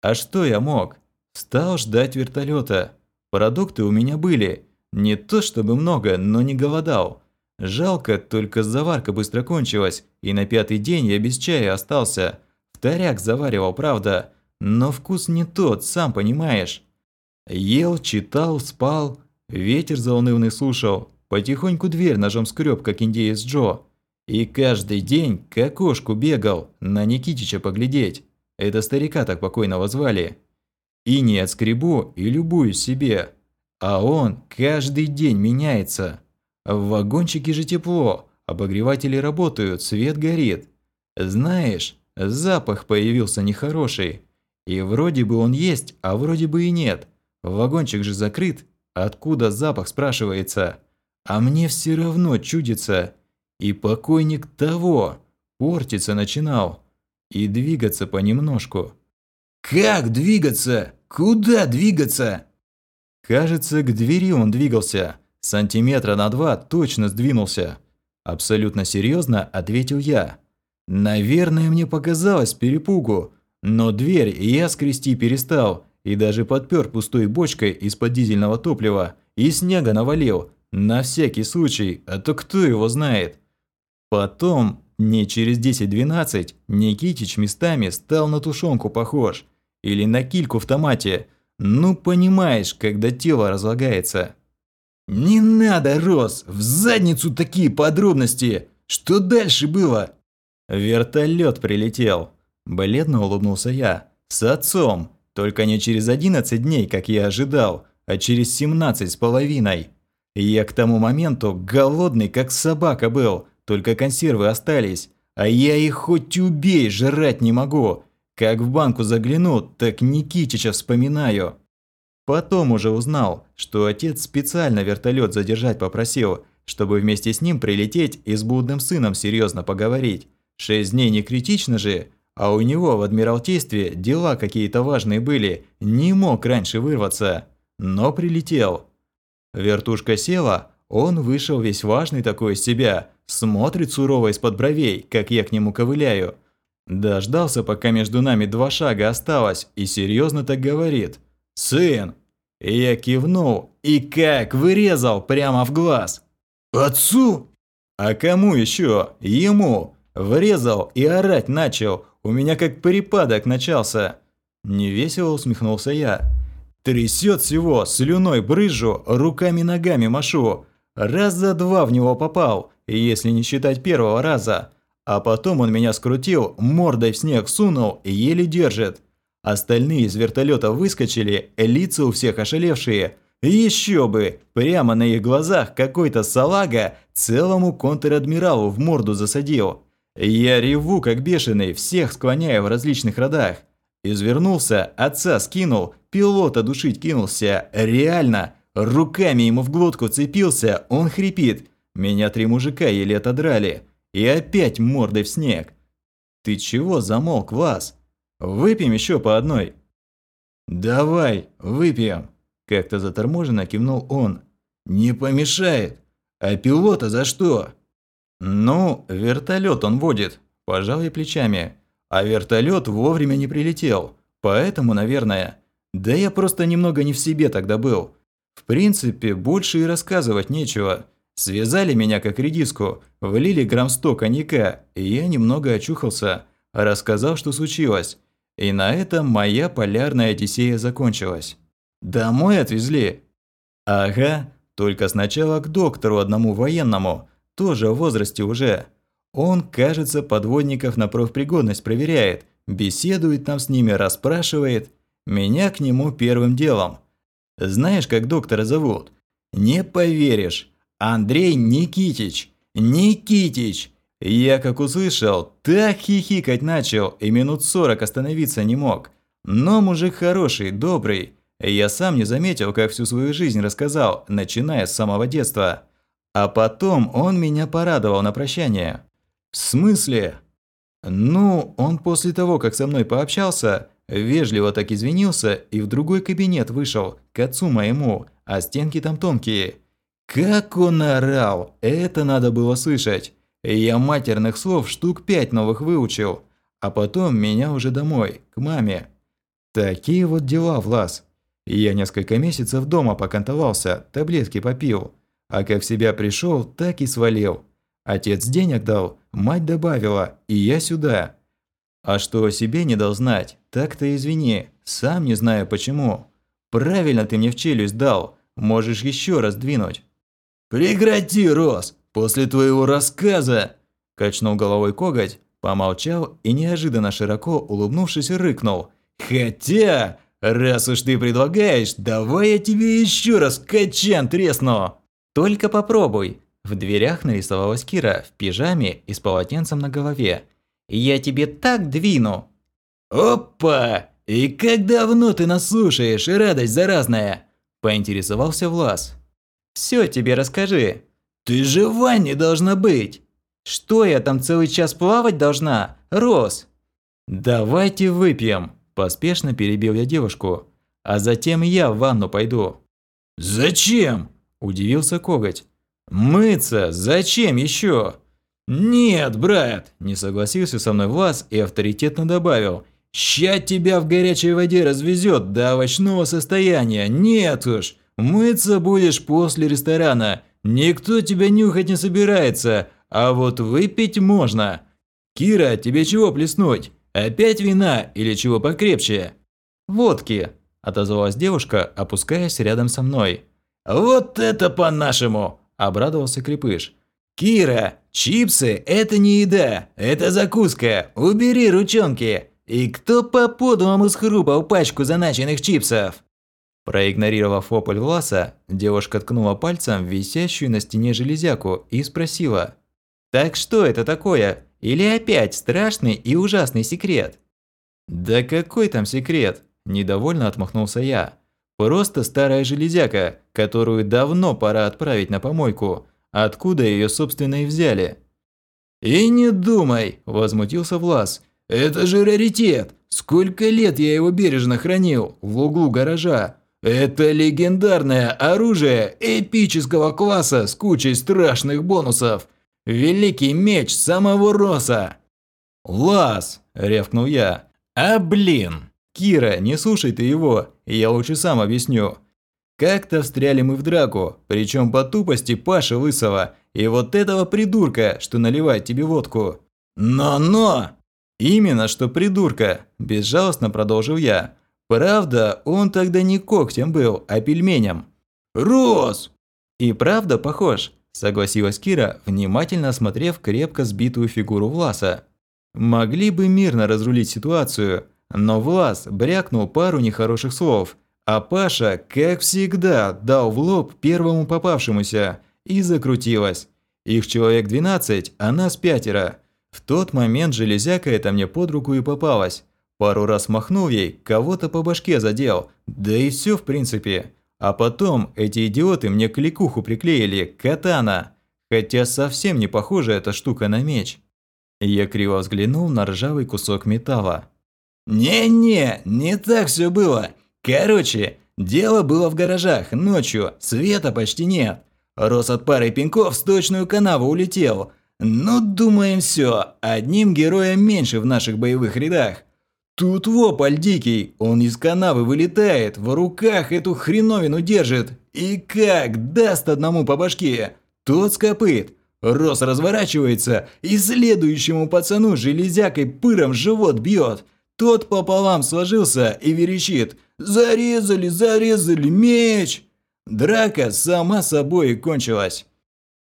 А что я мог? Стал ждать вертолета. Продукты у меня были. Не то чтобы много, но не голодал. Жалко, только заварка быстро кончилась, и на пятый день я без чая остался. Вторяк заваривал, правда, но вкус не тот, сам понимаешь. Ел, читал, спал, ветер заунывный слушал, потихоньку дверь ножом скреб, как индеец Джо. И каждый день к окошку бегал, на Никитича поглядеть. Это старика так покойного звали. И не отскребу и любую себе. А он каждый день меняется. В вагончике же тепло, обогреватели работают, свет горит. Знаешь, Запах появился нехороший. И вроде бы он есть, а вроде бы и нет. Вагончик же закрыт. Откуда запах, спрашивается? А мне все равно чудится. И покойник того портиться начинал. И двигаться понемножку. «Как двигаться? Куда двигаться?» Кажется, к двери он двигался. Сантиметра на два точно сдвинулся. Абсолютно серьезно ответил я. Наверное, мне показалось перепугу, но дверь я скрести перестал и даже подпер пустой бочкой из-под дизельного топлива и снега навалил, на всякий случай, а то кто его знает. Потом, не через 10-12, Никитич местами стал на тушенку похож. Или на кильку в томате. Ну, понимаешь, когда тело разлагается. «Не надо, Рос, в задницу такие подробности! Что дальше было?» Вертолет прилетел. Бледно улыбнулся я. С отцом. Только не через 11 дней, как я ожидал, а через 17 с половиной. Я к тому моменту голодный, как собака был, только консервы остались. А я их хоть убей, жрать не могу. Как в банку загляну, так Никитича вспоминаю. Потом уже узнал, что отец специально вертолет задержать попросил, чтобы вместе с ним прилететь и с блудным сыном серьезно поговорить. Шесть дней не критично же, а у него в Адмиралтействе дела какие-то важные были, не мог раньше вырваться, но прилетел. Вертушка села, он вышел весь важный такой из себя, смотрит сурово из-под бровей, как я к нему ковыляю. Дождался, пока между нами два шага осталось, и серьезно так говорит. «Сын!» Я кивнул и как вырезал прямо в глаз. «Отцу?» «А кому еще? Ему!» Врезал и орать начал. У меня как припадок начался. Невесело усмехнулся я. Трясет всего, слюной брыжу, руками-ногами машу. Раз за два в него попал, если не считать первого раза. А потом он меня скрутил, мордой в снег сунул и еле держит. Остальные из вертолета выскочили, лица у всех ошалевшие. Еще бы! Прямо на их глазах какой-то салага целому контр-адмиралу в морду засадил. Я реву как бешеный, всех склоняя в различных родах. Извернулся, отца скинул, пилота душить кинулся. Реально, руками ему в глотку цепился, он хрипит. Меня три мужика еле отодрали. И опять мордой в снег. Ты чего замолк, Вас? Выпьем еще по одной. Давай, выпьем. Как-то заторможенно кивнул он. Не помешает. А пилота за что? Ну, вертолет он водит. Пожал я плечами. А вертолет вовремя не прилетел. Поэтому, наверное. Да я просто немного не в себе тогда был. В принципе, больше и рассказывать нечего. Связали меня как редиску, влили грамм сто коньяка, и я немного очухался, рассказал, что случилось. И на этом моя полярная Одиссея закончилась. Домой отвезли? Ага, только сначала к доктору одному военному, тоже в возрасте уже. Он, кажется, подводников на профпригодность проверяет, беседует там с ними, расспрашивает. Меня к нему первым делом. Знаешь, как доктора зовут? Не поверишь. Андрей Никитич. Никитич. Я как услышал, так хихикать начал и минут сорок остановиться не мог. Но мужик хороший, добрый. Я сам не заметил, как всю свою жизнь рассказал, начиная с самого детства. А потом он меня порадовал на прощание. В смысле? Ну, он после того, как со мной пообщался, вежливо так извинился и в другой кабинет вышел, к отцу моему, а стенки там тонкие. Как он орал, это надо было слышать. Я матерных слов штук пять новых выучил, а потом меня уже домой, к маме. Такие вот дела, Влас. Я несколько месяцев дома покантовался, таблетки попил, а как в себя пришел, так и свалил. Отец денег дал, мать добавила, и я сюда. А что о себе не дал знать, так-то извини, сам не знаю почему. Правильно ты мне в челюсть дал, можешь еще раз двинуть. «Прекрати, Рос! После твоего рассказа!» Качнул головой коготь, помолчал и неожиданно широко улыбнувшись рыкнул. «Хотя, раз уж ты предлагаешь, давай я тебе еще раз качан тресну!» «Только попробуй!» В дверях нарисовалась Кира в пижаме и с полотенцем на голове. «Я тебе так двину!» «Опа! И как давно ты нас слушаешь, радость заразная!» Поинтересовался Влас. Все тебе расскажи. Ты же в ванне должна быть. Что я там целый час плавать должна? Рос. Давайте выпьем. Поспешно перебил я девушку. А затем я в ванну пойду. Зачем? Удивился коготь. Мыться? Зачем еще? Нет, брат, не согласился со мной Влас и авторитетно добавил. Ща тебя в горячей воде развезет до овощного состояния. Нет уж. Мыться будешь после ресторана. Никто тебя нюхать не собирается, а вот выпить можно. Кира, тебе чего плеснуть? Опять вина или чего покрепче? Водки, отозвалась девушка, опускаясь рядом со мной. Вот это по-нашему, обрадовался Крепыш. Кира, чипсы – это не еда, это закуска. Убери ручонки. И кто по подумам схрупал пачку заначенных чипсов? Проигнорировав вопль Власа, девушка ткнула пальцем в висящую на стене железяку и спросила. «Так что это такое? Или опять страшный и ужасный секрет?» «Да какой там секрет?» – недовольно отмахнулся я. «Просто старая железяка, которую давно пора отправить на помойку. Откуда ее, собственно, и взяли?» «И не думай!» – возмутился Влас. «Это же раритет! Сколько лет я его бережно хранил в углу гаража, это легендарное оружие эпического класса с кучей страшных бонусов. Великий меч самого Роса!» «Лас!» – рявкнул я. «А блин!» «Кира, не слушай ты его, я лучше сам объясню. Как-то встряли мы в драку, причем по тупости Паши Лысого и вот этого придурка, что наливает тебе водку. Но-но! Именно что придурка, безжалостно продолжил я. Правда, он тогда не когтем был, а пельменем. Рос! И правда похож, согласилась Кира, внимательно осмотрев крепко сбитую фигуру Власа. Могли бы мирно разрулить ситуацию, но Влас брякнул пару нехороших слов, а Паша, как всегда, дал в лоб первому попавшемуся и закрутилась. Их человек 12, а нас пятеро. В тот момент железяка это мне под руку и попалась. Пару раз махнул ей, кого-то по башке задел, да и все в принципе. А потом эти идиоты мне кликуху приклеили, катана. Хотя совсем не похожа эта штука на меч. Я криво взглянул на ржавый кусок металла. «Не-не, не так все было. Короче, дело было в гаражах, ночью, света почти нет. Рос от пары пинков в сточную канаву улетел. Ну, думаем все, одним героем меньше в наших боевых рядах. Тут вопль дикий, он из канавы вылетает, в руках эту хреновину держит. И как даст одному по башке, тот скопыт. Рос разворачивается и следующему пацану железякой пыром живот бьет. Тот пополам сложился и верещит «Зарезали, зарезали, меч!» Драка сама собой кончилась.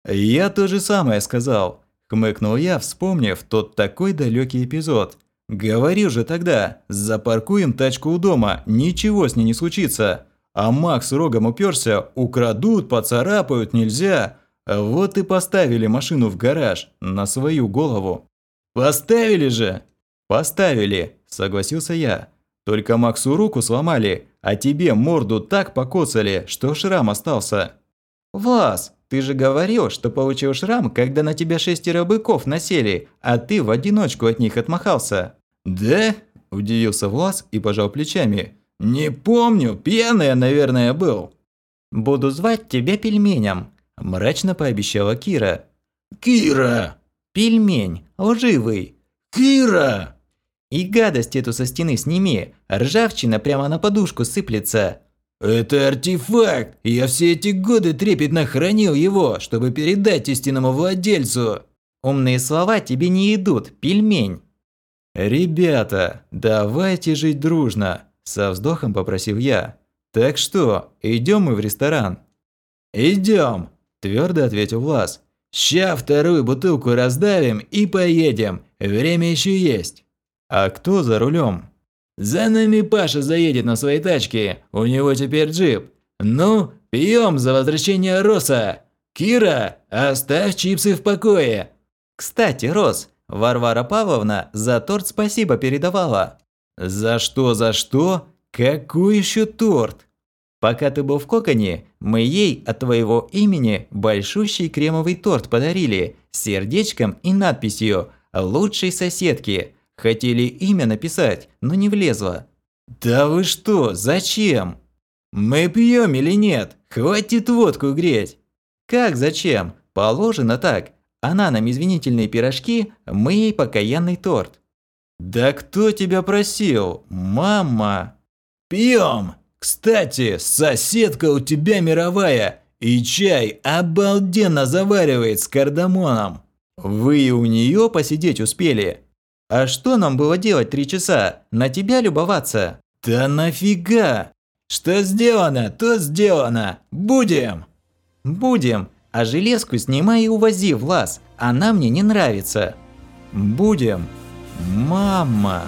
«Я то же самое сказал», – хмыкнул я, вспомнив тот такой далекий эпизод. «Говорил же тогда, запаркуем тачку у дома, ничего с ней не случится. А Макс рогом уперся, украдут, поцарапают, нельзя. Вот и поставили машину в гараж, на свою голову». «Поставили же!» «Поставили», – согласился я. «Только Максу руку сломали, а тебе морду так покоцали, что шрам остался». «Влас, ты же говорил, что получил шрам, когда на тебя шестеро быков насели, а ты в одиночку от них отмахался». «Да?» – удивился Влас и пожал плечами. «Не помню, пьяный я, наверное, был». «Буду звать тебя пельменем», – мрачно пообещала Кира. «Кира!» «Пельмень, лживый». «Кира!» «И гадость эту со стены сними, ржавчина прямо на подушку сыплется». «Это артефакт! Я все эти годы трепетно хранил его, чтобы передать истинному владельцу!» «Умные слова тебе не идут, пельмень!» «Ребята, давайте жить дружно!» – со вздохом попросил я. «Так что, идем мы в ресторан?» «Идем!» – твердо ответил Влас. «Ща вторую бутылку раздавим и поедем. Время еще есть». «А кто за рулем? «За нами Паша заедет на своей тачке. У него теперь джип. Ну, пьем за возвращение Роса. Кира, оставь чипсы в покое». «Кстати, Рос, Варвара Павловна за торт спасибо передавала». «За что, за что? Какой еще торт?» «Пока ты был в коконе, мы ей от твоего имени большущий кремовый торт подарили с сердечком и надписью «Лучшей соседки». Хотели имя написать, но не влезло». «Да вы что, зачем? Мы пьем или нет? Хватит водку греть». «Как зачем? Положено так. Она нам извинительные пирожки, мы ей покаянный торт». «Да кто тебя просил? Мама!» «Пьем! Кстати, соседка у тебя мировая, и чай обалденно заваривает с кардамоном. Вы у нее посидеть успели?» А что нам было делать три часа? На тебя любоваться? Да нафига? Что сделано, то сделано. Будем. Будем. А железку снимай и увози в лаз. Она мне не нравится. Будем. Мама.